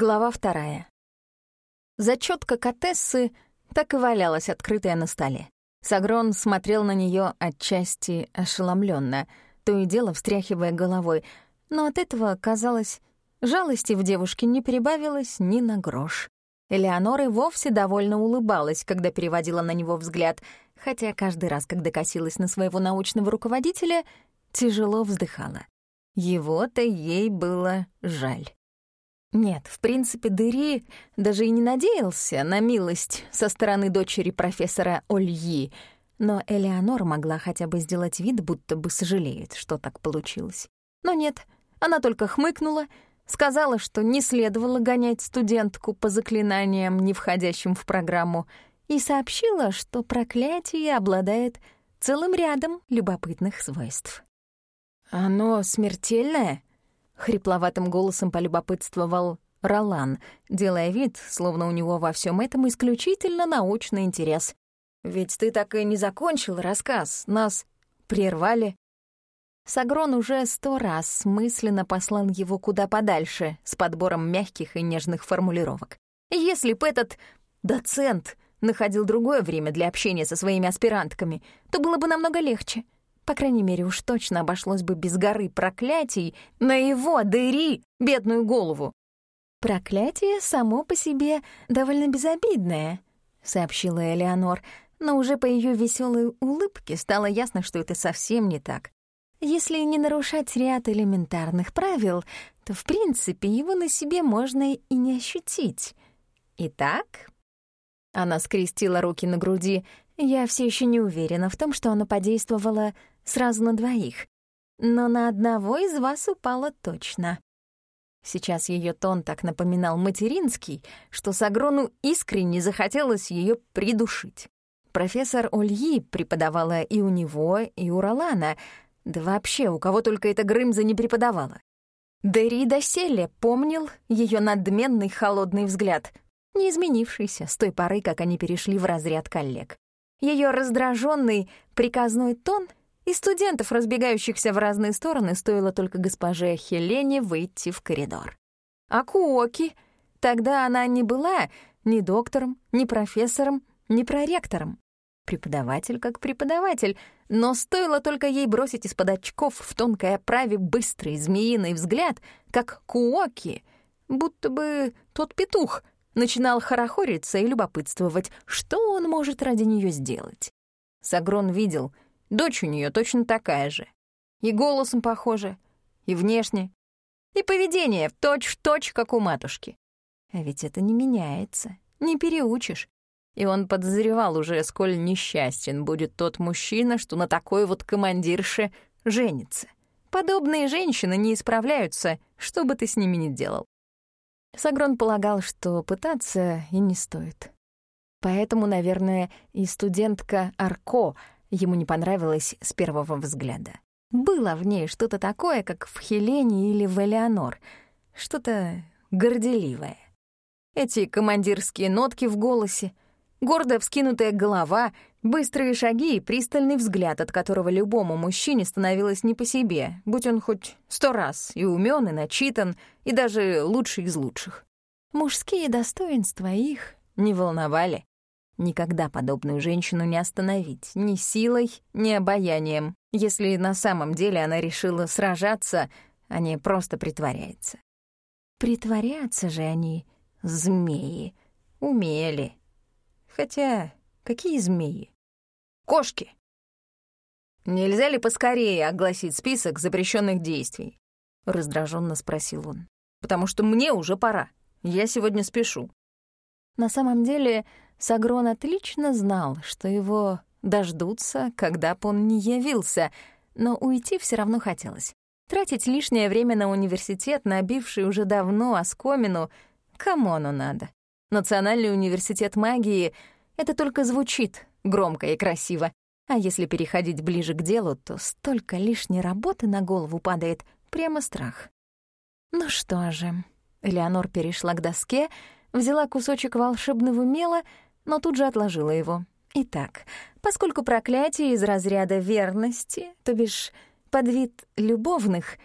Глава вторая. Зачетка Катессы так и валялась, открытая на столе. Сагрон смотрел на нее отчасти ошеломленно, то и дело встряхивая головой, но от этого, казалось, жалости в девушке не прибавилось ни на грош. Элеонора вовсе довольно улыбалась, когда переводила на него взгляд, хотя каждый раз, когда косилась на своего научного руководителя, тяжело вздыхала. Его-то ей было жаль. Нет, в принципе, Дыри даже и не надеялся на милость со стороны дочери профессора Ольи, но Элеонор могла хотя бы сделать вид, будто бы сожалеет, что так получилось. Но нет, она только хмыкнула, сказала, что не следовало гонять студентку по заклинаниям, не входящим в программу, и сообщила, что проклятие обладает целым рядом любопытных свойств. «Оно смертельное?» Хрипловатым голосом полюбопытствовал Ролан, делая вид, словно у него во всем этом исключительно научный интерес. «Ведь ты так и не закончил рассказ, нас прервали». Сагрон уже сто раз мысленно послал его куда подальше с подбором мягких и нежных формулировок. Если б этот доцент находил другое время для общения со своими аспирантками, то было бы намного легче — по крайней мере, уж точно обошлось бы без горы проклятий на его, дыри, бедную голову. «Проклятие само по себе довольно безобидное», — сообщила Элеонор, но уже по ее веселой улыбке стало ясно, что это совсем не так. Если не нарушать ряд элементарных правил, то, в принципе, его на себе можно и не ощутить. Итак, она скрестила руки на груди. Я все еще не уверена в том, что оно подействовало сразу на двоих. Но на одного из вас упало точно. Сейчас ее тон так напоминал материнский, что Сагрону искренне захотелось ее придушить. Профессор Ольи преподавала и у него, и у Ролана, да вообще у кого только эта Грымза не преподавала. Дерри доселе помнил ее надменный холодный взгляд, не изменившийся с той поры, как они перешли в разряд коллег. Ее раздраженный приказной тон и студентов, разбегающихся в разные стороны, стоило только госпоже Хелене выйти в коридор. А Куоки? Тогда она не была ни доктором, ни профессором, ни проректором. Преподаватель как преподаватель, но стоило только ей бросить из-под очков в тонкой оправе быстрый змеиный взгляд, как Куоки, будто бы тот петух, начинал хорохориться и любопытствовать, что он может ради нее сделать. Сагрон видел — Дочь у нее точно такая же. И голосом похожа, и внешне, и поведение в точь-в-точь, как у матушки. А ведь это не меняется, не переучишь. И он подозревал уже, сколь несчастен будет тот мужчина, что на такой вот командирше женится. Подобные женщины не исправляются, что бы ты с ними ни делал. Сагрон полагал, что пытаться и не стоит. Поэтому, наверное, и студентка Арко — ему не понравилось с первого взгляда. Было в ней что-то такое, как в Хелене или в Элеонор, что-то горделивое. Эти командирские нотки в голосе, гордо вскинутая голова, быстрые шаги и пристальный взгляд, от которого любому мужчине становилось не по себе, будь он хоть сто раз и умен, и начитан, и даже лучший из лучших. Мужские достоинства их не волновали. Никогда подобную женщину не остановить ни силой, ни обаянием, если на самом деле она решила сражаться, а не просто притворяется. Притворяться же они, змеи, умели. Хотя какие змеи? Кошки! «Нельзя ли поскорее огласить список запрещенных действий?» — раздраженно спросил он. «Потому что мне уже пора. Я сегодня спешу». На самом деле Сагрон отлично знал, что его дождутся, когда б он не явился, но уйти все равно хотелось. Тратить лишнее время на университет, набивший уже давно оскомину, кому оно надо? Национальный университет магии — это только звучит громко и красиво. А если переходить ближе к делу, то столько лишней работы на голову падает, прямо страх. Ну что же, Элеонор перешла к доске, взяла кусочек волшебного мела — но тут же отложила его. Итак, поскольку проклятие из разряда верности, то бишь под вид любовных,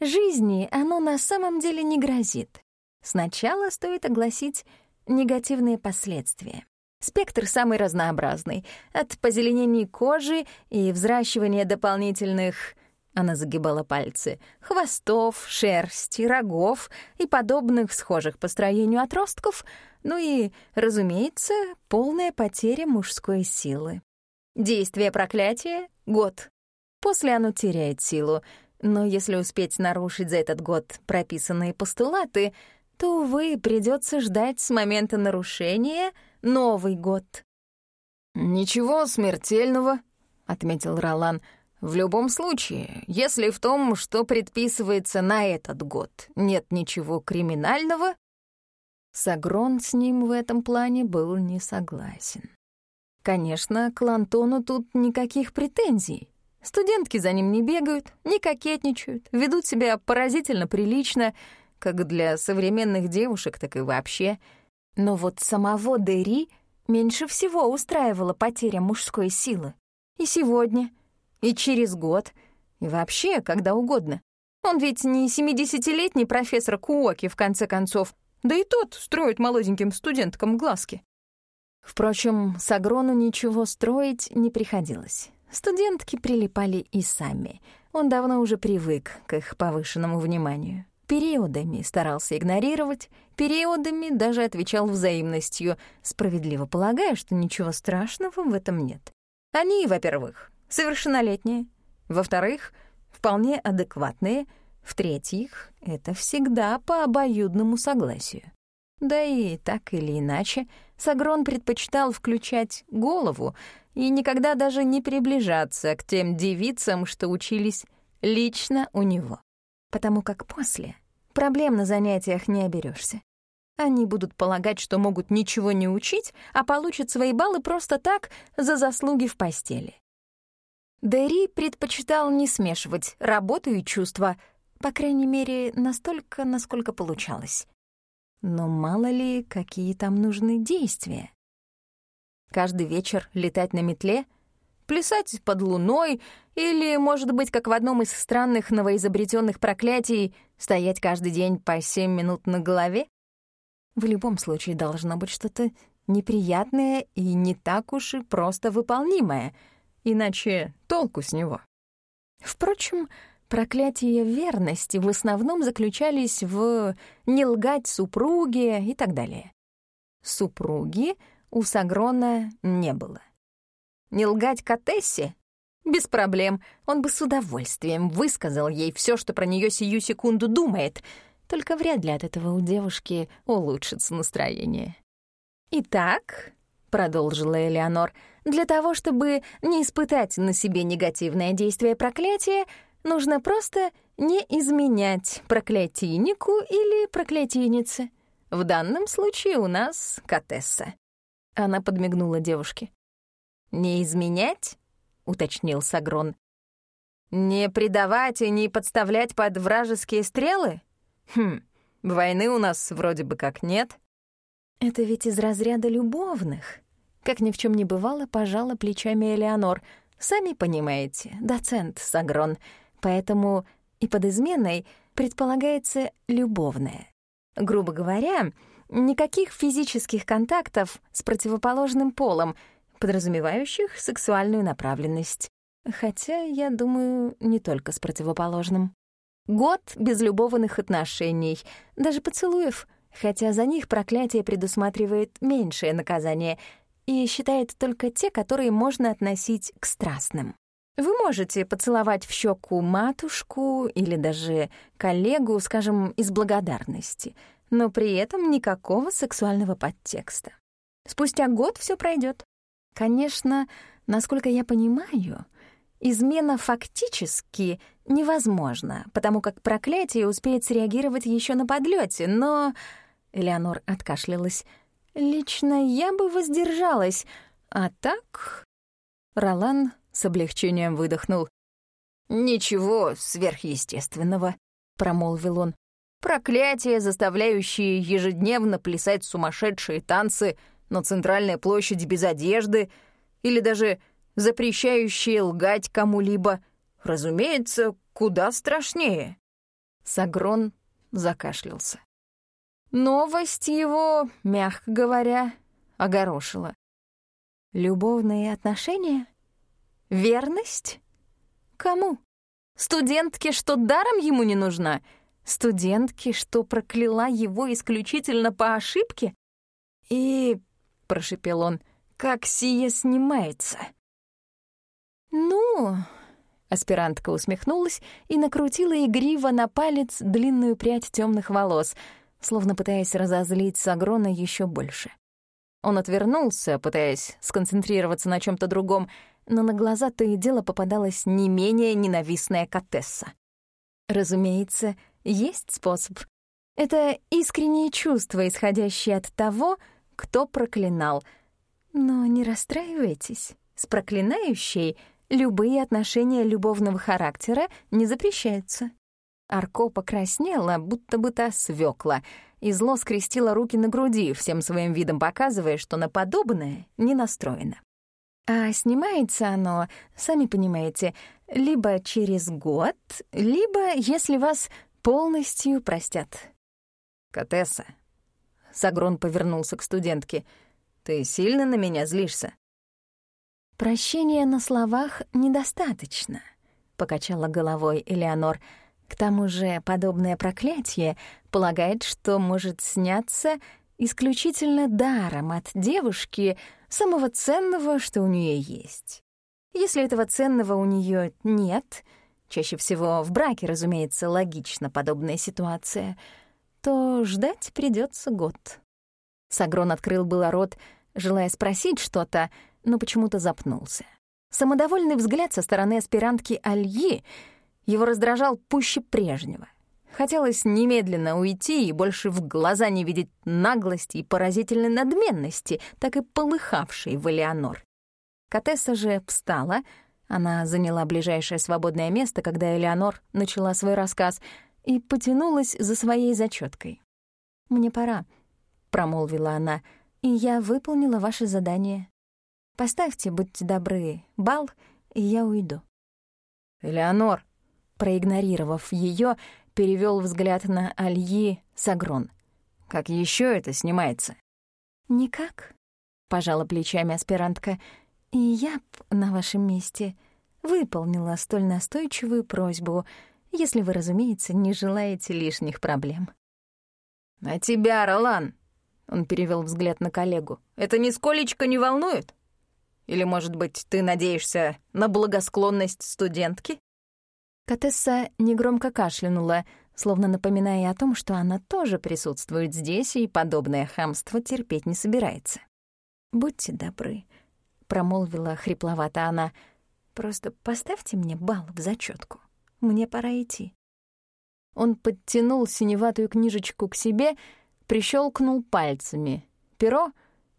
жизни оно на самом деле не грозит. Сначала стоит огласить негативные последствия. Спектр самый разнообразный, от позеленения кожи и взращивания дополнительных она загибала пальцы. Хвостов, шерсти, рогов и подобных схожих по строению отростков, ну и, разумеется, полная потеря мужской силы. Действие проклятия — год. После оно теряет силу, но если успеть нарушить за этот год прописанные постулаты, то, увы, придется ждать с момента нарушения Новый год. «Ничего смертельного», — отметил Ролан, — в любом случае, если в том, что предписывается на этот год, нет ничего криминального, Сагрон с ним в этом плане был не согласен. Конечно, к Лантону тут никаких претензий. Студентки за ним не бегают, не кокетничают, ведут себя поразительно прилично, как для современных девушек, так и вообще. Но вот самого Дери меньше всего устраивала потеря мужской силы. И сегодня — и через год, и вообще, когда угодно. Он ведь не семидесятилетний профессор Куоки, в конце концов, да и тот строит молоденьким студенткам глазки. Впрочем, с Агрону ничего строить не приходилось. Студентки прилипали и сами. Он давно уже привык к их повышенному вниманию. Периодами старался игнорировать, периодами даже отвечал взаимностью, справедливо полагая, что ничего страшного в этом нет. Они, во-первых, совершеннолетние. Во-вторых, вполне адекватные. В-третьих, это всегда по обоюдному согласию. Да и так или иначе, Сагрон предпочитал включать голову и никогда даже не приближаться к тем девицам, что учились лично у него. Потому как после проблем на занятиях не оберешься. Они будут полагать, что могут ничего не учить, а получат свои баллы просто так за заслуги в постели. Дэри предпочитал не смешивать работу и чувства, по крайней мере, настолько, насколько получалось. Но мало ли, какие там нужны действия. Каждый вечер летать на метле, плясать под луной или, может быть, как в одном из странных новоизобретенных проклятий, стоять каждый день по семь минут на голове? В любом случае должно быть что-то неприятное и не так уж и просто выполнимое — иначе толку с него. Впрочем, проклятия верности в основном заключались в не лгать супруге и так далее. Супруги у Сагрона не было. Не лгать Катессе? Без проблем, он бы с удовольствием высказал ей все, что про нее сию секунду думает, только вряд ли от этого у девушки улучшится настроение. «Итак», — продолжила Элеонор, — для того, чтобы не испытать на себе негативное действие проклятия, нужно просто не изменять проклятийнику или проклятийнице. В данном случае у нас Катесса. Она подмигнула девушке. «Не изменять?» — уточнил Сагрон. «Не предавать и не подставлять под вражеские стрелы? Хм, войны у нас вроде бы как нет». «Это ведь из разряда любовных», как ни в чем не бывало, пожала плечами Элеонор. «Сами понимаете, доцент Сагрон, поэтому и под изменой предполагается любовное. Грубо говоря, никаких физических контактов с противоположным полом, подразумевающих сексуальную направленность. Хотя, я думаю, не только с противоположным. Год без любовных отношений, даже поцелуев, хотя за них проклятие предусматривает меньшее наказание — и считает только те, которые можно относить к страстным. Вы можете поцеловать в щеку матушку или даже коллегу, скажем, из благодарности, но при этом никакого сексуального подтекста. Спустя год все пройдет. Конечно, насколько я понимаю, измена фактически невозможна, потому как проклятие успеет среагировать еще на подлете, но... Элеонор откашлялась. Лично я бы воздержалась, а так... Ролан с облегчением выдохнул. «Ничего сверхъестественного», — промолвил он. «Проклятия, заставляющие ежедневно плясать сумасшедшие танцы на центральной площади без одежды или даже запрещающие лгать кому-либо, разумеется, куда страшнее». Сагрон закашлялся. Новость его, мягко говоря, огорошила. Любовные отношения? Верность? Кому? Студентке, что даром ему не нужна? Студентке, что прокляла его исключительно по ошибке? И, — прошепел он, — как сие снимается? Ну, аспирантка усмехнулась и накрутила игриво на палец длинную прядь темных волос, словно пытаясь разозлить Сагрона еще больше. Он отвернулся, пытаясь сконцентрироваться на чем то другом, но на глаза то и дело попадалась не менее ненавистная Катесса. Разумеется, есть способ. Это искреннее чувство, исходящее от того, кто проклинал. Но не расстраивайтесь. С проклинающей любые отношения любовного характера не запрещаются. Арко покраснела, будто бы та свекла, и зло скрестила руки на груди, всем своим видом показывая, что на подобное не настроено. А снимается оно, сами понимаете, либо через год, либо если вас полностью простят. «Катесса», — Сагрон повернулся к студентке, — «ты сильно на меня злишься?» «Прощения на словах недостаточно», — покачала головой Элеонор, — к тому же подобное проклятие полагает, что может сняться исключительно даром от девушки самого ценного, что у нее есть. Если этого ценного у нее нет, чаще всего в браке, разумеется, логично подобная ситуация, то ждать придется год. Сагрон открыл было рот, желая спросить что-то, но почему-то запнулся. Самодовольный взгляд со стороны аспирантки Альи — его раздражал пуще прежнего. Хотелось немедленно уйти и больше в глаза не видеть наглости и поразительной надменности, так и полыхавшей в Элеонор. Катесса же встала, она заняла ближайшее свободное место, когда Элеонор начала свой рассказ, и потянулась за своей зачеткой. «Мне пора», — промолвила она, — «и я выполнила ваше задание. Поставьте, будьте добры, бал, и я уйду». «Элеонор», проигнорировав ее, перевел взгляд на Альи Сагрон. «Как еще это снимается?» «Никак», — пожала плечами аспирантка. «И я б на вашем месте выполнила столь настойчивую просьбу, если вы, разумеется, не желаете лишних проблем». «А тебя, Ролан?» — он перевел взгляд на коллегу. «Это нисколечко не волнует? Или, может быть, ты надеешься на благосклонность студентки?» Катесса негромко кашлянула, словно напоминая о том, что она тоже присутствует здесь и подобное хамство терпеть не собирается. «Будьте добры», — промолвила хрипловато она, — «просто поставьте мне балл в зачетку. Мне пора идти». Он подтянул синеватую книжечку к себе, прищелкнул пальцами. Перо,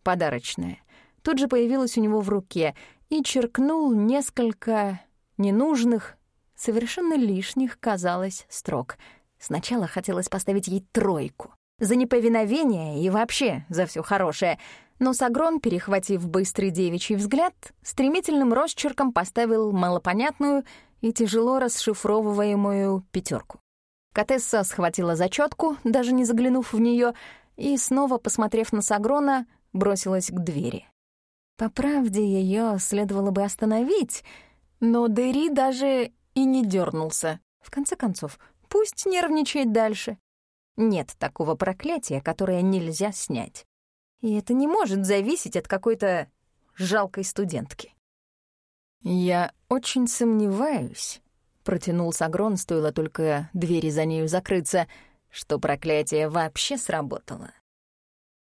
подарочное, тут же появилось у него в руке и черкнул несколько ненужных, совершенно лишних казалось строк. Сначала хотелось поставить ей тройку. За неповиновение и вообще за все хорошее. Но Сагрон, перехватив быстрый девичий взгляд, стремительным росчерком поставил малопонятную и тяжело расшифровываемую пятерку. Катесса схватила зачетку, даже не заглянув в нее, и, снова посмотрев на Сагрона, бросилась к двери. По правде, ее следовало бы остановить, но Дери даже и не дернулся. В конце концов, пусть нервничает дальше. Нет такого проклятия, которое нельзя снять. И это не может зависеть от какой-то жалкой студентки. «Я очень сомневаюсь», — протянул Сагрон, стоило только двери за нею закрыться, что проклятие вообще сработало.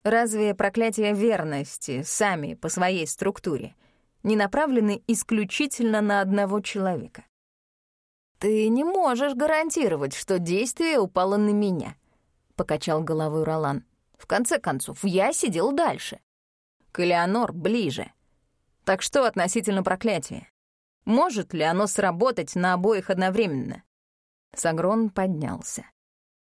Разве проклятия верности сами по своей структуре не направлены исключительно на одного человека? «Ты не можешь гарантировать, что действие упало на меня», — покачал головой Ролан. «В конце концов, я сидел дальше. К Элеонор ближе. Так что относительно проклятия? Может ли оно сработать на обоих одновременно?» Сагрон поднялся.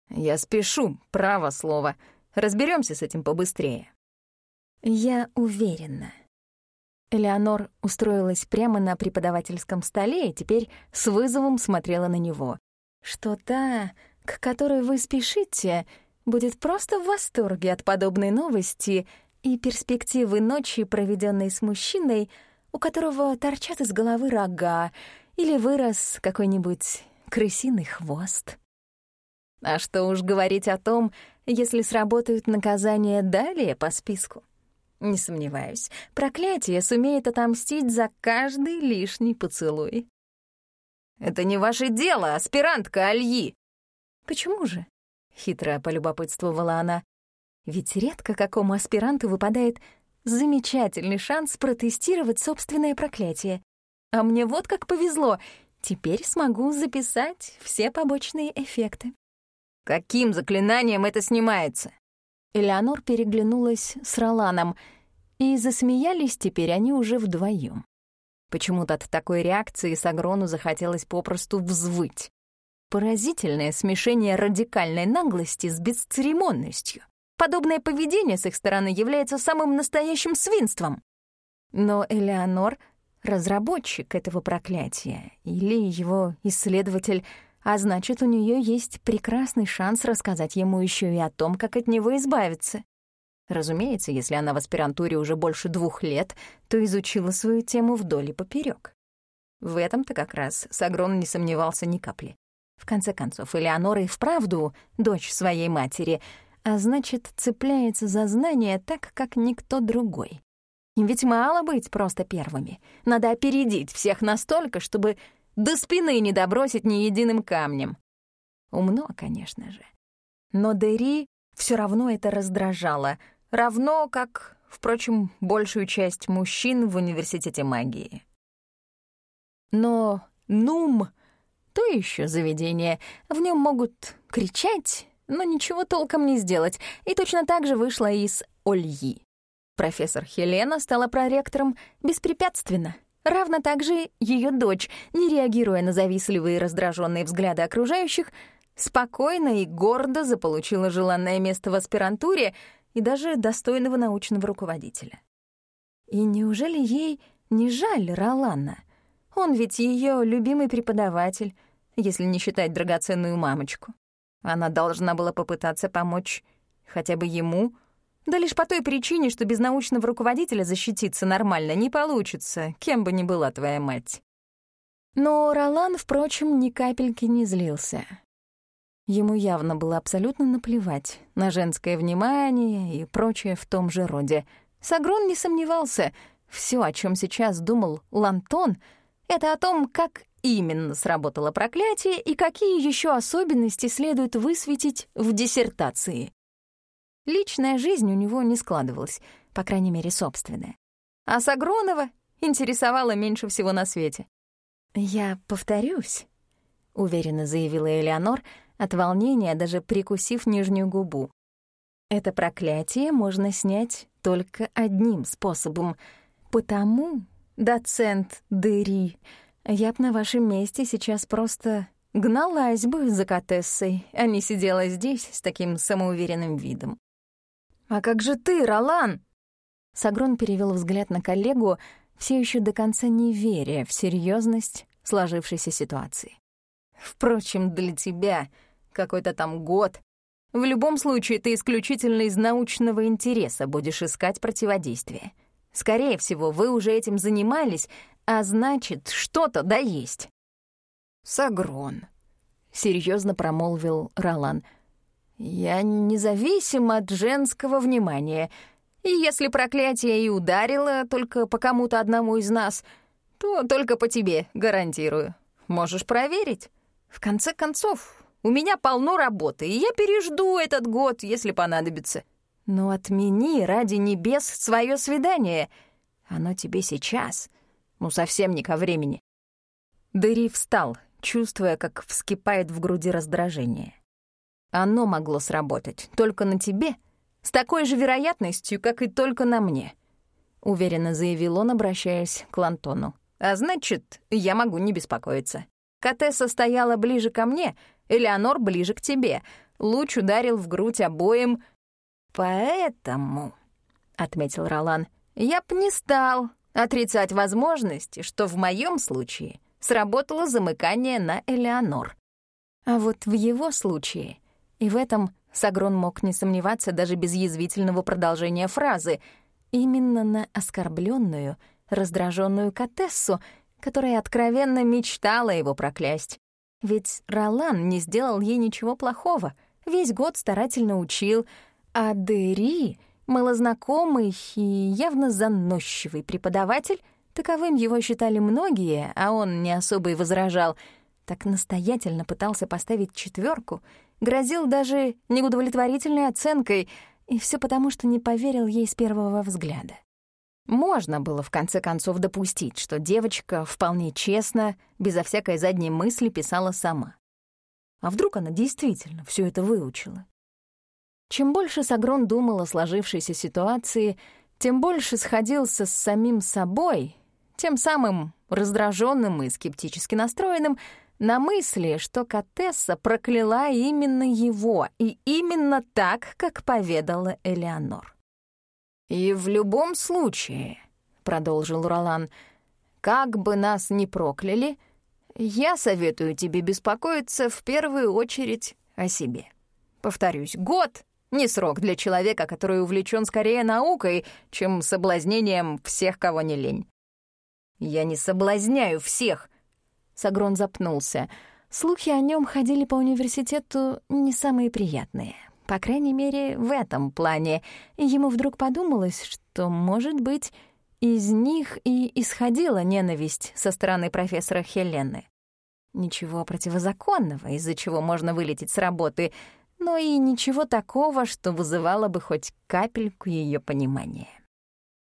«Я спешу, право слово. Разберемся с этим побыстрее». «Я уверена», Элеонор устроилась прямо на преподавательском столе и теперь с вызовом смотрела на него. «Что та, к которой вы спешите, будет просто в восторге от подобной новости и перспективы ночи, проведенной с мужчиной, у которого торчат из головы рога или вырос какой-нибудь крысиный хвост. А что уж говорить о том, если сработают наказания далее по списку. Не сомневаюсь, проклятие сумеет отомстить за каждый лишний поцелуй. «Это не ваше дело, аспирантка Альи!» «Почему же?» — хитро полюбопытствовала она. «Ведь редко какому аспиранту выпадает замечательный шанс протестировать собственное проклятие. А мне вот как повезло, теперь смогу записать все побочные эффекты». «Каким заклинанием это снимается?» Элеонор переглянулась с Роланом, и засмеялись теперь они уже вдвоем. Почему-то от такой реакции Сагрону захотелось попросту взвыть. Поразительное смешение радикальной наглости с бесцеремонностью. Подобное поведение с их стороны является самым настоящим свинством. Но Элеонор — разработчик этого проклятия или его исследователь, а значит, у нее есть прекрасный шанс рассказать ему еще и о том, как от него избавиться. Разумеется, если она в аспирантуре уже больше двух лет, то изучила свою тему вдоль и поперек. В этом-то как раз Сагрон не сомневался ни капли. В конце концов, Элеонора и вправду дочь своей матери, а значит, цепляется за знания так, как никто другой. Им ведь мало быть просто первыми. Надо опередить всех настолько, чтобы до спины не добросить ни единым камнем. Умно, конечно же. Но Дери все равно это раздражало — равно как, впрочем, большую часть мужчин в университете магии. Но Нум — то еще заведение. В нем могут кричать, но ничего толком не сделать. И точно так же вышла из Ольи. Профессор Хелена стала проректором беспрепятственно. Равно так же ее дочь, не реагируя на завистливые и раздраженные взгляды окружающих, спокойно и гордо заполучила желанное место в аспирантуре — и даже достойного научного руководителя. И неужели ей не жаль Ролана? Он ведь ее любимый преподаватель, если не считать драгоценную мамочку. Она должна была попытаться помочь хотя бы ему, да лишь по той причине, что без научного руководителя защититься нормально не получится, кем бы ни была твоя мать. Но Ролан, впрочем, ни капельки не злился. Ему явно было абсолютно наплевать на женское внимание и прочее в том же роде. Сагрон не сомневался, все, о чем сейчас думал Лантон, это о том, как именно сработало проклятие и какие еще особенности следует высветить в диссертации. Личная жизнь у него не складывалась, по крайней мере, собственная. А Сагронова интересовала меньше всего на свете. «Я повторюсь», — уверенно заявила Элеонор, — от волнения даже прикусив нижнюю губу. Это проклятие можно снять только одним способом. Потому, доцент Дери, я б на вашем месте сейчас просто гналась бы за Катессой, а не сидела здесь с таким самоуверенным видом. «А как же ты, Ролан?» Сагрон перевел взгляд на коллегу, все еще до конца не веря в серьезность сложившейся ситуации. «Впрочем, для тебя какой-то там год. В любом случае, ты исключительно из научного интереса будешь искать противодействие. Скорее всего, вы уже этим занимались, а значит, что-то да есть. «Сагрон», — серьезно промолвил Ролан, — «я независим от женского внимания, и если проклятие и ударило только по кому-то одному из нас, то только по тебе, гарантирую. Можешь проверить. В конце концов, у меня полно работы, и я пережду этот год, если понадобится. Но отмени ради небес свое свидание. Оно тебе сейчас. Ну, совсем не ко времени». Дэри встал, чувствуя, как вскипает в груди раздражение. Оно могло сработать только на тебе, с такой же вероятностью, как и только на мне, — уверенно заявил он, обращаясь к Лантону. «А значит, я могу не беспокоиться. Катесса стояла ближе ко мне, Элеонор ближе к тебе. Луч ударил в грудь обоим. Поэтому, — отметил Ролан, — я б не стал отрицать возможности, что в моем случае сработало замыкание на Элеонор. А вот в его случае и в этом Сагрон мог не сомневаться даже без язвительного продолжения фразы. Именно на оскорбленную, раздраженную Катессу, которая откровенно мечтала его проклясть. Ведь Ролан не сделал ей ничего плохого, весь год старательно учил, а Дери, малознакомый и явно заносчивый преподаватель, таковым его считали многие, а он не особо и возражал, так настоятельно пытался поставить четверку — грозил даже неудовлетворительной оценкой, и все потому, что не поверил ей с первого взгляда. Можно было в конце концов допустить, что девочка вполне честно, безо всякой задней мысли писала сама. А вдруг она действительно все это выучила? Чем больше Сагрон думал о сложившейся ситуации, тем больше сходился с самим собой, тем самым раздраженным и скептически настроенным, на мысли, что Катесса прокляла именно его, и именно так, как поведала Элеонор. «И в любом случае», — продолжил Ролан, — «как бы нас ни прокляли, я советую тебе беспокоиться в первую очередь о себе. Повторюсь, год — не срок для человека, который увлечен скорее наукой, чем соблазнением всех, кого не лень. Я не соблазняю всех — Сагрон запнулся. Слухи о нем ходили по университету не самые приятные. По крайней мере, в этом плане. ему вдруг подумалось, что, может быть, из них и исходила ненависть со стороны профессора Хелены. Ничего противозаконного, из-за чего можно вылететь с работы, но и ничего такого, что вызывало бы хоть капельку ее понимания.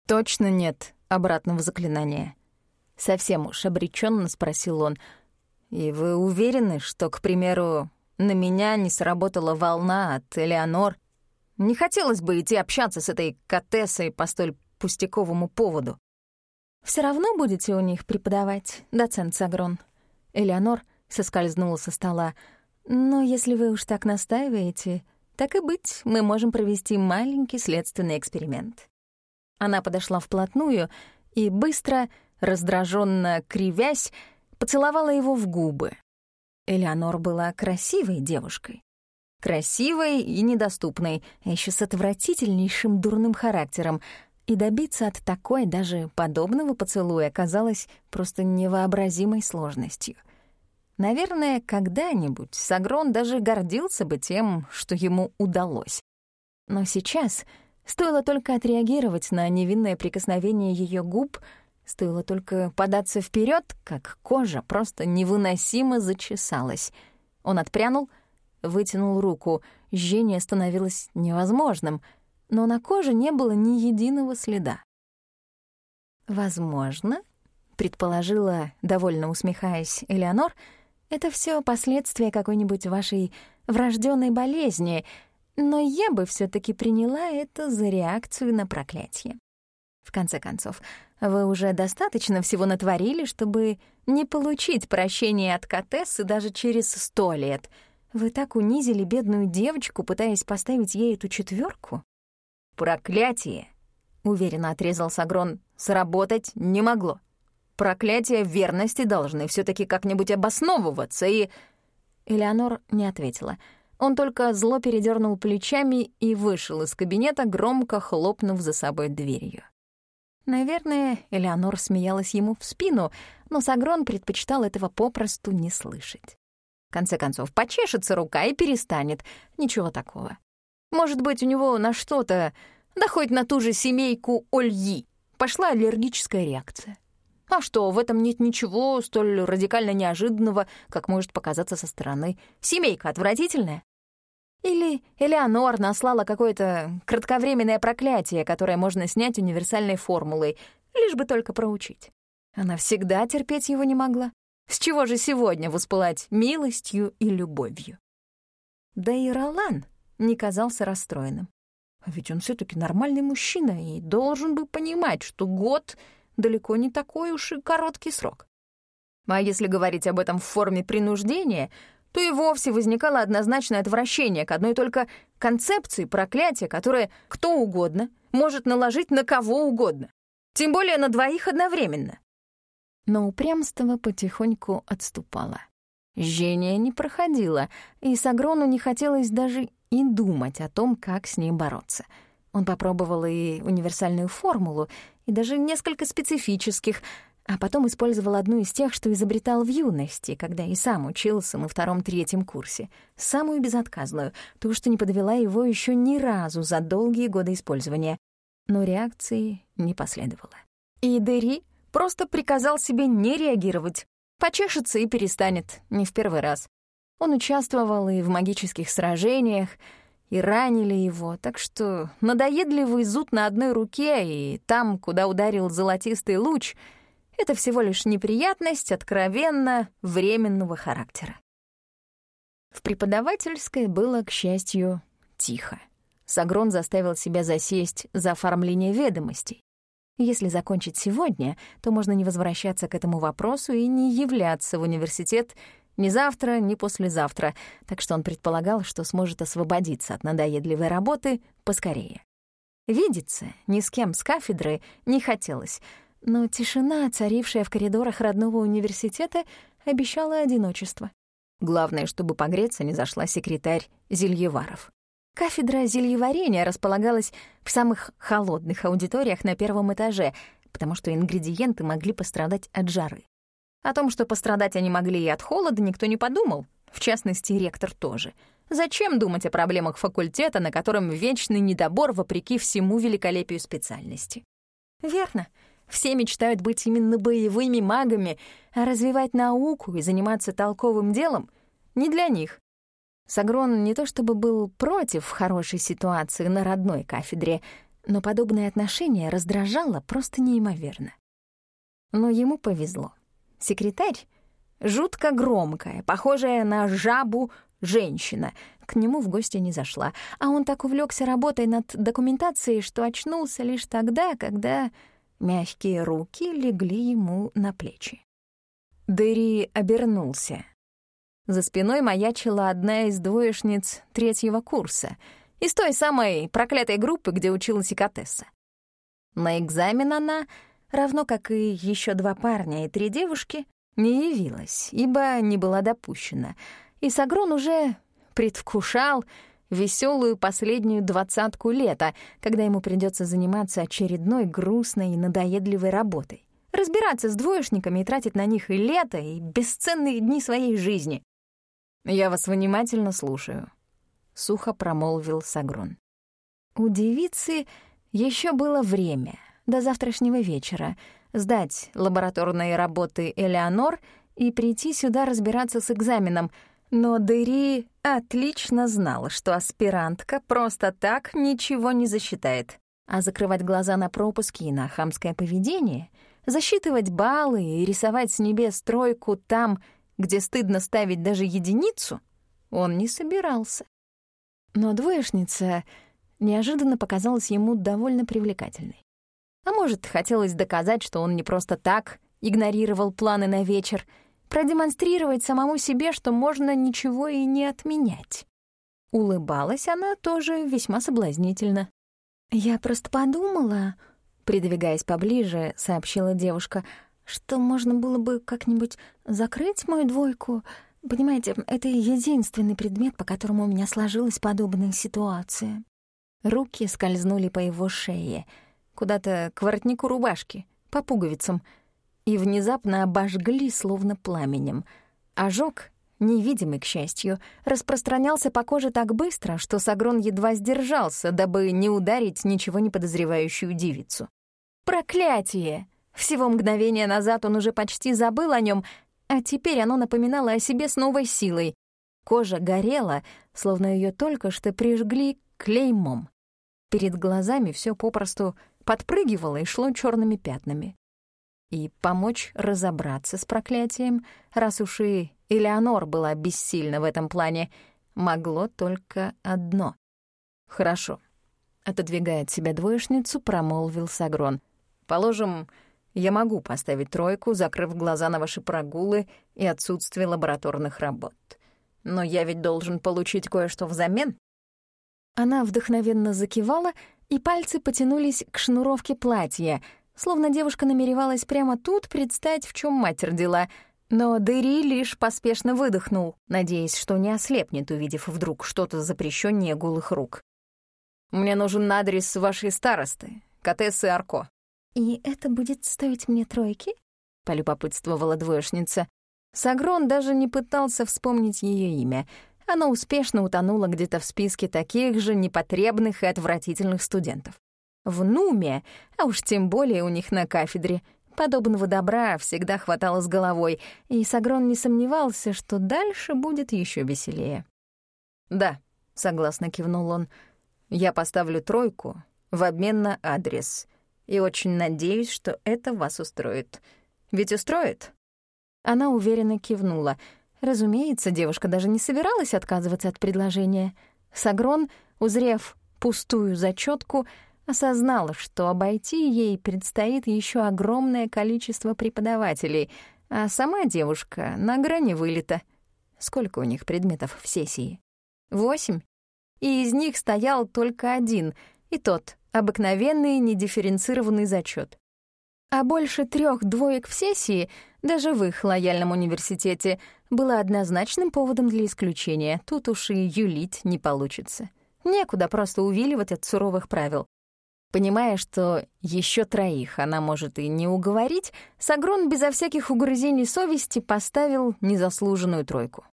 Точно нет обратного заклинания. Совсем уж обреченно спросил он. «И вы уверены, что, к примеру, на меня не сработала волна от Элеонор? Не хотелось бы идти общаться с этой Катессой по столь пустяковому поводу». Все равно будете у них преподавать, доцент Сагрон». Элеонор соскользнула со стола. «Но если вы уж так настаиваете, так и быть, мы можем провести маленький следственный эксперимент». Она подошла вплотную и быстро раздраженно кривясь, поцеловала его в губы. Элеонор была красивой девушкой. Красивой и недоступной, а еще с отвратительнейшим дурным характером, и добиться от такой даже подобного поцелуя казалось просто невообразимой сложностью. Наверное, когда-нибудь Сагрон даже гордился бы тем, что ему удалось. Но сейчас стоило только отреагировать на невинное прикосновение ее губ — Стоило только податься вперед, как кожа просто невыносимо зачесалась. Он отпрянул, вытянул руку. Жжение становилось невозможным, но на коже не было ни единого следа. «Возможно», — предположила, довольно усмехаясь, Элеонор, «это все последствия какой-нибудь вашей врожденной болезни, но я бы все таки приняла это за реакцию на проклятие. В конце концов, вы уже достаточно всего натворили, чтобы не получить прощения от Катессы даже через сто лет. Вы так унизили бедную девочку, пытаясь поставить ей эту четверку. «Проклятие!» — уверенно отрезал Сагрон. «Сработать не могло. Проклятия верности должны все таки как-нибудь обосновываться, и...» Элеонор не ответила. Он только зло передернул плечами и вышел из кабинета, громко хлопнув за собой дверью. Наверное, Элеонор смеялась ему в спину, но Сагрон предпочитал этого попросту не слышать. В конце концов, почешется рука и перестанет. Ничего такого. Может быть, у него на что-то, да хоть на ту же семейку Ольи, пошла аллергическая реакция. А что, в этом нет ничего столь радикально неожиданного, как может показаться со стороны. Семейка отвратительная. Или Элеонор наслала какое-то кратковременное проклятие, которое можно снять универсальной формулой, лишь бы только проучить. Она всегда терпеть его не могла. С чего же сегодня воспылать милостью и любовью? Да и Ролан не казался расстроенным. А ведь он все таки нормальный мужчина и должен бы понимать, что год далеко не такой уж и короткий срок. А если говорить об этом в форме принуждения, то и вовсе возникало однозначное отвращение к одной только концепции проклятия, которое кто угодно может наложить на кого угодно, тем более на двоих одновременно. Но упрямство потихоньку отступало. Жжение не проходило, и Сагрону не хотелось даже и думать о том, как с ним бороться. Он попробовал и универсальную формулу, и даже несколько специфических, а потом использовал одну из тех, что изобретал в юности, когда и сам учился на втором-третьем курсе, самую безотказную, ту, что не подвела его еще ни разу за долгие годы использования. Но реакции не последовало. И Дери просто приказал себе не реагировать. Почешется и перестанет, не в первый раз. Он участвовал и в магических сражениях, и ранили его, так что надоедливый зуд на одной руке и там, куда ударил золотистый луч, это всего лишь неприятность откровенно временного характера. В преподавательской было, к счастью, тихо. Сагрон заставил себя засесть за оформление ведомостей. Если закончить сегодня, то можно не возвращаться к этому вопросу и не являться в университет ни завтра, ни послезавтра, так что он предполагал, что сможет освободиться от надоедливой работы поскорее. Видеться ни с кем с кафедры не хотелось, но тишина, царившая в коридорах родного университета, обещала одиночество. Главное, чтобы погреться не зашла секретарь Зельеваров. Кафедра зельеварения располагалась в самых холодных аудиториях на первом этаже, потому что ингредиенты могли пострадать от жары. О том, что пострадать они могли и от холода, никто не подумал, в частности, ректор тоже. Зачем думать о проблемах факультета, на котором вечный недобор вопреки всему великолепию специальности? Верно, все мечтают быть именно боевыми магами, а развивать науку и заниматься толковым делом — не для них. Сагрон не то чтобы был против хорошей ситуации на родной кафедре, но подобное отношение раздражало просто неимоверно. Но ему повезло. Секретарь — жутко громкая, похожая на жабу женщина. К нему в гости не зашла, а он так увлекся работой над документацией, что очнулся лишь тогда, когда мягкие руки легли ему на плечи. Дэри обернулся. За спиной маячила одна из двоечниц третьего курса, из той самой проклятой группы, где училась Икатесса. На экзамен она равно как и еще два парня и три девушки, не явилась, ибо не была допущена, и Сагрон уже предвкушал веселую последнюю двадцатку лета, когда ему придется заниматься очередной грустной и надоедливой работой. Разбираться с двоечниками и тратить на них и лето, и бесценные дни своей жизни. «Я вас внимательно слушаю», — сухо промолвил Сагрон. У девицы еще было время — до завтрашнего вечера, сдать лабораторные работы Элеонор и прийти сюда разбираться с экзаменом, но Дери отлично знала, что аспирантка просто так ничего не засчитает. А закрывать глаза на пропуски и на хамское поведение, засчитывать баллы и рисовать с небес тройку там, где стыдно ставить даже единицу, он не собирался. Но двоечница неожиданно показалась ему довольно привлекательной. А может, хотелось доказать, что он не просто так игнорировал планы на вечер, продемонстрировать самому себе, что можно ничего и не отменять. Улыбалась она тоже весьма соблазнительно. «Я просто подумала», — придвигаясь поближе, сообщила девушка, «что можно было бы как-нибудь закрыть мою двойку. Понимаете, это единственный предмет, по которому у меня сложилась подобная ситуация». Руки скользнули по его шее — куда-то к воротнику рубашки, по пуговицам, и внезапно обожгли словно пламенем. Ожог, невидимый, к счастью, распространялся по коже так быстро, что Сагрон едва сдержался, дабы не ударить ничего не подозревающую девицу. Проклятие! Всего мгновение назад он уже почти забыл о нем, а теперь оно напоминало о себе с новой силой. Кожа горела, словно ее только что прижгли клеймом. Перед глазами все попросту подпрыгивало и шло черными пятнами. И помочь разобраться с проклятием, раз уж и Элеонор была бессильна в этом плане, могло только одно. «Хорошо», — отодвигая от себя двоечницу, промолвил Сагрон. «Положим, я могу поставить тройку, закрыв глаза на ваши прогулы и отсутствие лабораторных работ. Но я ведь должен получить кое-что взамен». Она вдохновенно закивала и пальцы потянулись к шнуровке платья, словно девушка намеревалась прямо тут представить, в чем мать родила. Но Дэри лишь поспешно выдохнул, надеясь, что не ослепнет, увидев вдруг что-то запрещеннее голых рук. «Мне нужен адрес вашей старосты, Катессы Арко». «И это будет стоить мне тройки?» — полюбопытствовала двоечница. Сагрон даже не пытался вспомнить ее имя. Оно успешно утонуло где-то в списке таких же непотребных и отвратительных студентов. В Нуме, а уж тем более у них на кафедре, подобного добра всегда хватало с головой, и Сагрон не сомневался, что дальше будет еще веселее. «Да», — согласно кивнул он, — «я поставлю тройку в обмен на адрес, и очень надеюсь, что это вас устроит. Ведь устроит?» Она уверенно кивнула. Разумеется, девушка даже не собиралась отказываться от предложения. Сагрон, узрев пустую зачетку, осознала, что обойти ей предстоит еще огромное количество преподавателей, а сама девушка на грани вылета. Сколько у них предметов в сессии? Восемь. И из них стоял только один, и тот — обыкновенный недифференцированный зачет. А больше трех двоек в сессии, даже в их лояльном университете, было однозначным поводом для исключения. Тут уж и юлить не получится. Некуда просто увиливать от суровых правил. Понимая, что еще троих она может и не уговорить, Сагрон безо всяких угрызений совести поставил незаслуженную тройку.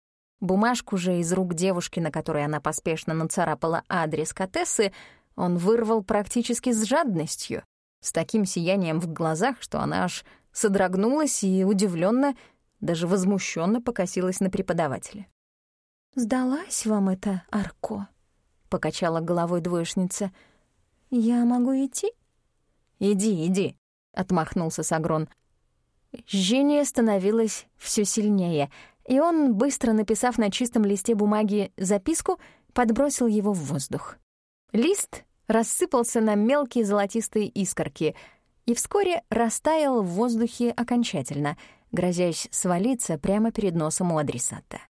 Бумажку же из рук девушки, на которой она поспешно нацарапала адрес Катессы, он вырвал практически с жадностью, с таким сиянием в глазах, что она аж содрогнулась и удивленно, даже возмущенно покосилась на преподавателя. «Сдалась вам это, Арко?» — покачала головой двоечница. «Я могу идти?» «Иди, иди», — отмахнулся Сагрон. Жжение становилось все сильнее, и он, быстро написав на чистом листе бумаги записку, подбросил его в воздух. Лист рассыпался на мелкие золотистые искорки и вскоре растаял в воздухе окончательно, грозясь свалиться прямо перед носом у адресата.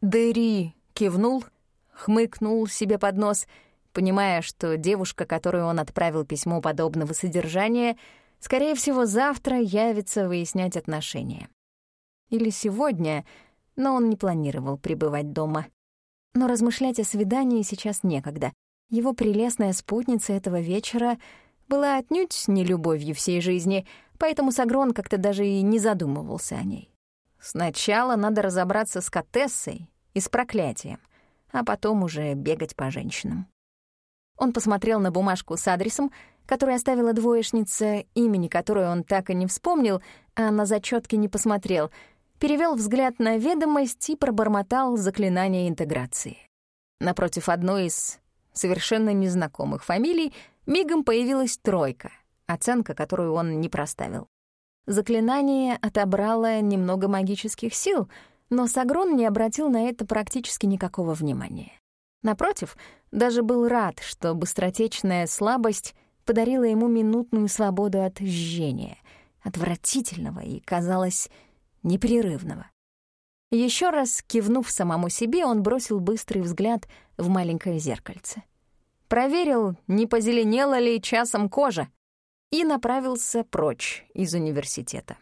Дэри кивнул, хмыкнул себе под нос, понимая, что девушка, которой он отправил письмо подобного содержания, скорее всего, завтра явится выяснять отношения. Или сегодня, но он не планировал пребывать дома. Но размышлять о свидании сейчас некогда. Его прелестная спутница этого вечера была отнюдь не любовью всей жизни, поэтому Сагрон как-то даже и не задумывался о ней. Сначала надо разобраться с Катессой и с проклятием, а потом уже бегать по женщинам. Он посмотрел на бумажку с адресом, который оставила двоечница, имени которой он так и не вспомнил, а на зачетке не посмотрел, перевел взгляд на ведомость и пробормотал заклинание интеграции. Напротив одной из совершенно незнакомых фамилий, мигом появилась тройка, оценка, которую он не проставил. Заклинание отобрало немного магических сил, но Сагрон не обратил на это практически никакого внимания. Напротив, даже был рад, что быстротечная слабость подарила ему минутную свободу от жжения, отвратительного и, казалось, непрерывного. Еще раз кивнув самому себе, он бросил быстрый взгляд в маленькое зеркальце. Проверил, не позеленела ли часом кожа, и направился прочь из университета.